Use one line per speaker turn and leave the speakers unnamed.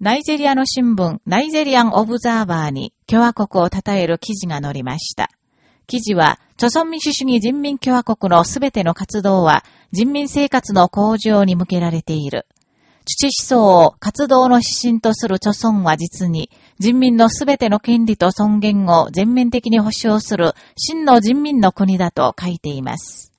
ナイジェリアの新聞、ナイジェリアン・オブザーバーに共和国を称える記事が載りました。記事は、著存民主主義人民共和国のすべての活動は人民生活の向上に向けられている。土思想を活動の指針とする著尊は実に人民のすべての権利と尊厳を全面的に保障する真の人民の国だと書いています。